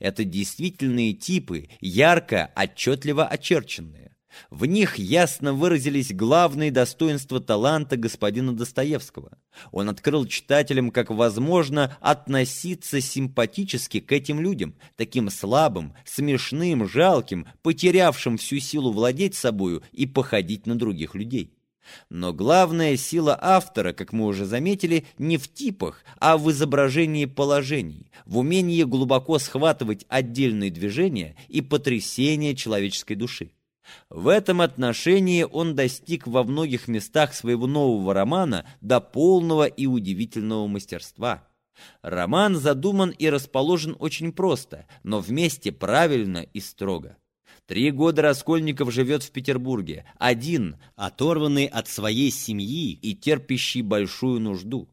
Это действительные типы, ярко, отчетливо очерченные. В них ясно выразились главные достоинства таланта господина Достоевского. Он открыл читателям, как возможно относиться симпатически к этим людям, таким слабым, смешным, жалким, потерявшим всю силу владеть собою и походить на других людей. Но главная сила автора, как мы уже заметили, не в типах, а в изображении положений, в умении глубоко схватывать отдельные движения и потрясения человеческой души. В этом отношении он достиг во многих местах своего нового романа до полного и удивительного мастерства. Роман задуман и расположен очень просто, но вместе правильно и строго. Три года Раскольников живет в Петербурге, один, оторванный от своей семьи и терпящий большую нужду.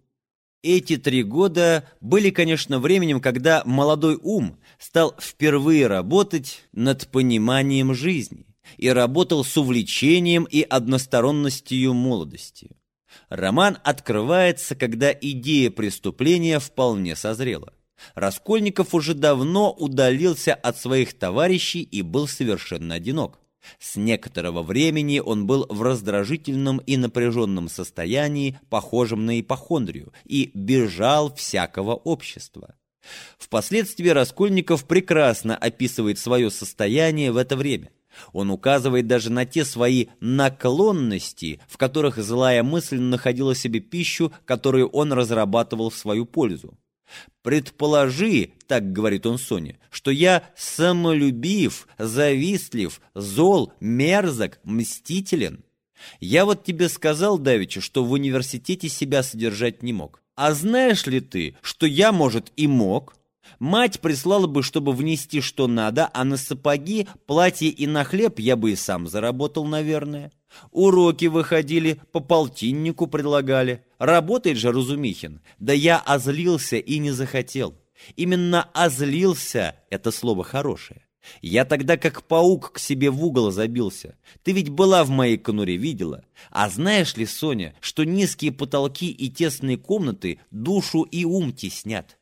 Эти три года были, конечно, временем, когда молодой ум стал впервые работать над пониманием жизни и работал с увлечением и односторонностью молодости. Роман открывается, когда идея преступления вполне созрела. Раскольников уже давно удалился от своих товарищей и был совершенно одинок. С некоторого времени он был в раздражительном и напряженном состоянии, похожем на ипохондрию, и бежал всякого общества. Впоследствии Раскольников прекрасно описывает свое состояние в это время. Он указывает даже на те свои наклонности, в которых злая мысль находила себе пищу, которую он разрабатывал в свою пользу. «Предположи, — так говорит он Соне, — что я самолюбив, завистлив, зол, мерзок, мстителен. Я вот тебе сказал, Давича, что в университете себя содержать не мог. А знаешь ли ты, что я, может, и мог, Мать прислала бы, чтобы внести что надо, а на сапоги, платье и на хлеб я бы и сам заработал, наверное. Уроки выходили, по полтиннику предлагали. Работает же Разумихин. Да я озлился и не захотел. Именно «озлился» — это слово хорошее. Я тогда как паук к себе в угол забился. Ты ведь была в моей конуре, видела? А знаешь ли, Соня, что низкие потолки и тесные комнаты душу и ум теснят?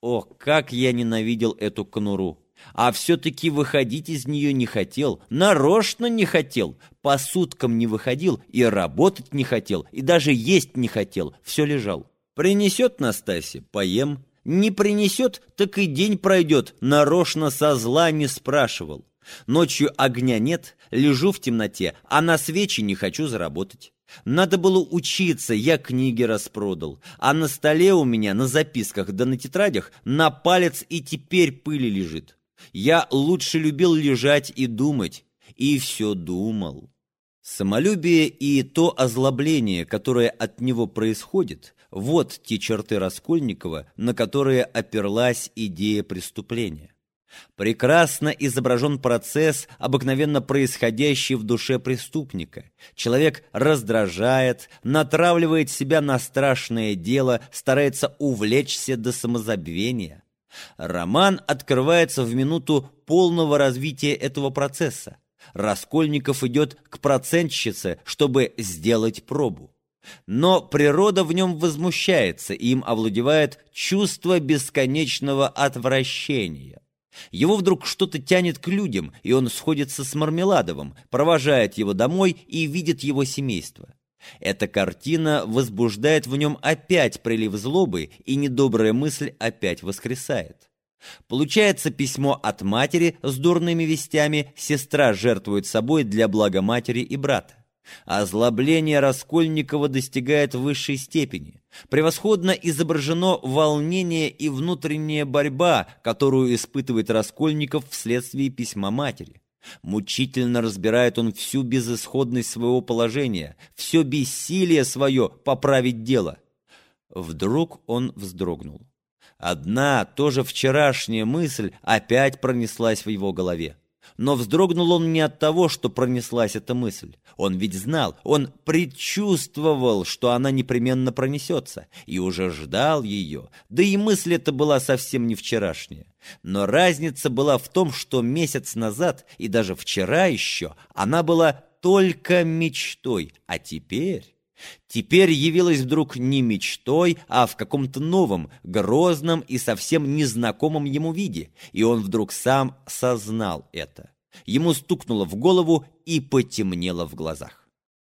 О, как я ненавидел эту конуру! А все-таки выходить из нее не хотел, нарочно не хотел, по суткам не выходил и работать не хотел, и даже есть не хотел, все лежал. Принесет Настасья, поем. Не принесет, так и день пройдет, нарочно со зла не спрашивал. Ночью огня нет, лежу в темноте, а на свечи не хочу заработать. Надо было учиться, я книги распродал, а на столе у меня на записках да на тетрадях на палец и теперь пыли лежит. Я лучше любил лежать и думать, и все думал. Самолюбие и то озлобление, которое от него происходит, вот те черты Раскольникова, на которые оперлась идея преступления. Прекрасно изображен процесс, обыкновенно происходящий в душе преступника. Человек раздражает, натравливает себя на страшное дело, старается увлечься до самозабвения. Роман открывается в минуту полного развития этого процесса. Раскольников идет к процентщице, чтобы сделать пробу. Но природа в нем возмущается, и им овладевает чувство бесконечного отвращения. Его вдруг что-то тянет к людям, и он сходится с Мармеладовым, провожает его домой и видит его семейство. Эта картина возбуждает в нем опять прилив злобы, и недобрая мысль опять воскресает. Получается письмо от матери с дурными вестями, сестра жертвует собой для блага матери и брата. Озлобление Раскольникова достигает высшей степени. Превосходно изображено волнение и внутренняя борьба, которую испытывает Раскольников вследствие письма матери. Мучительно разбирает он всю безысходность своего положения, все бессилие свое поправить дело. Вдруг он вздрогнул. Одна, тоже вчерашняя мысль опять пронеслась в его голове. Но вздрогнул он не от того, что пронеслась эта мысль. Он ведь знал, он предчувствовал, что она непременно пронесется, и уже ждал ее. Да и мысль эта была совсем не вчерашняя. Но разница была в том, что месяц назад, и даже вчера еще, она была только мечтой, а теперь... теперь явилась вдруг не мечтой, а в каком-то новом, грозном и совсем незнакомом ему виде, и он вдруг сам сознал это. Ему стукнуло в голову и потемнело в глазах.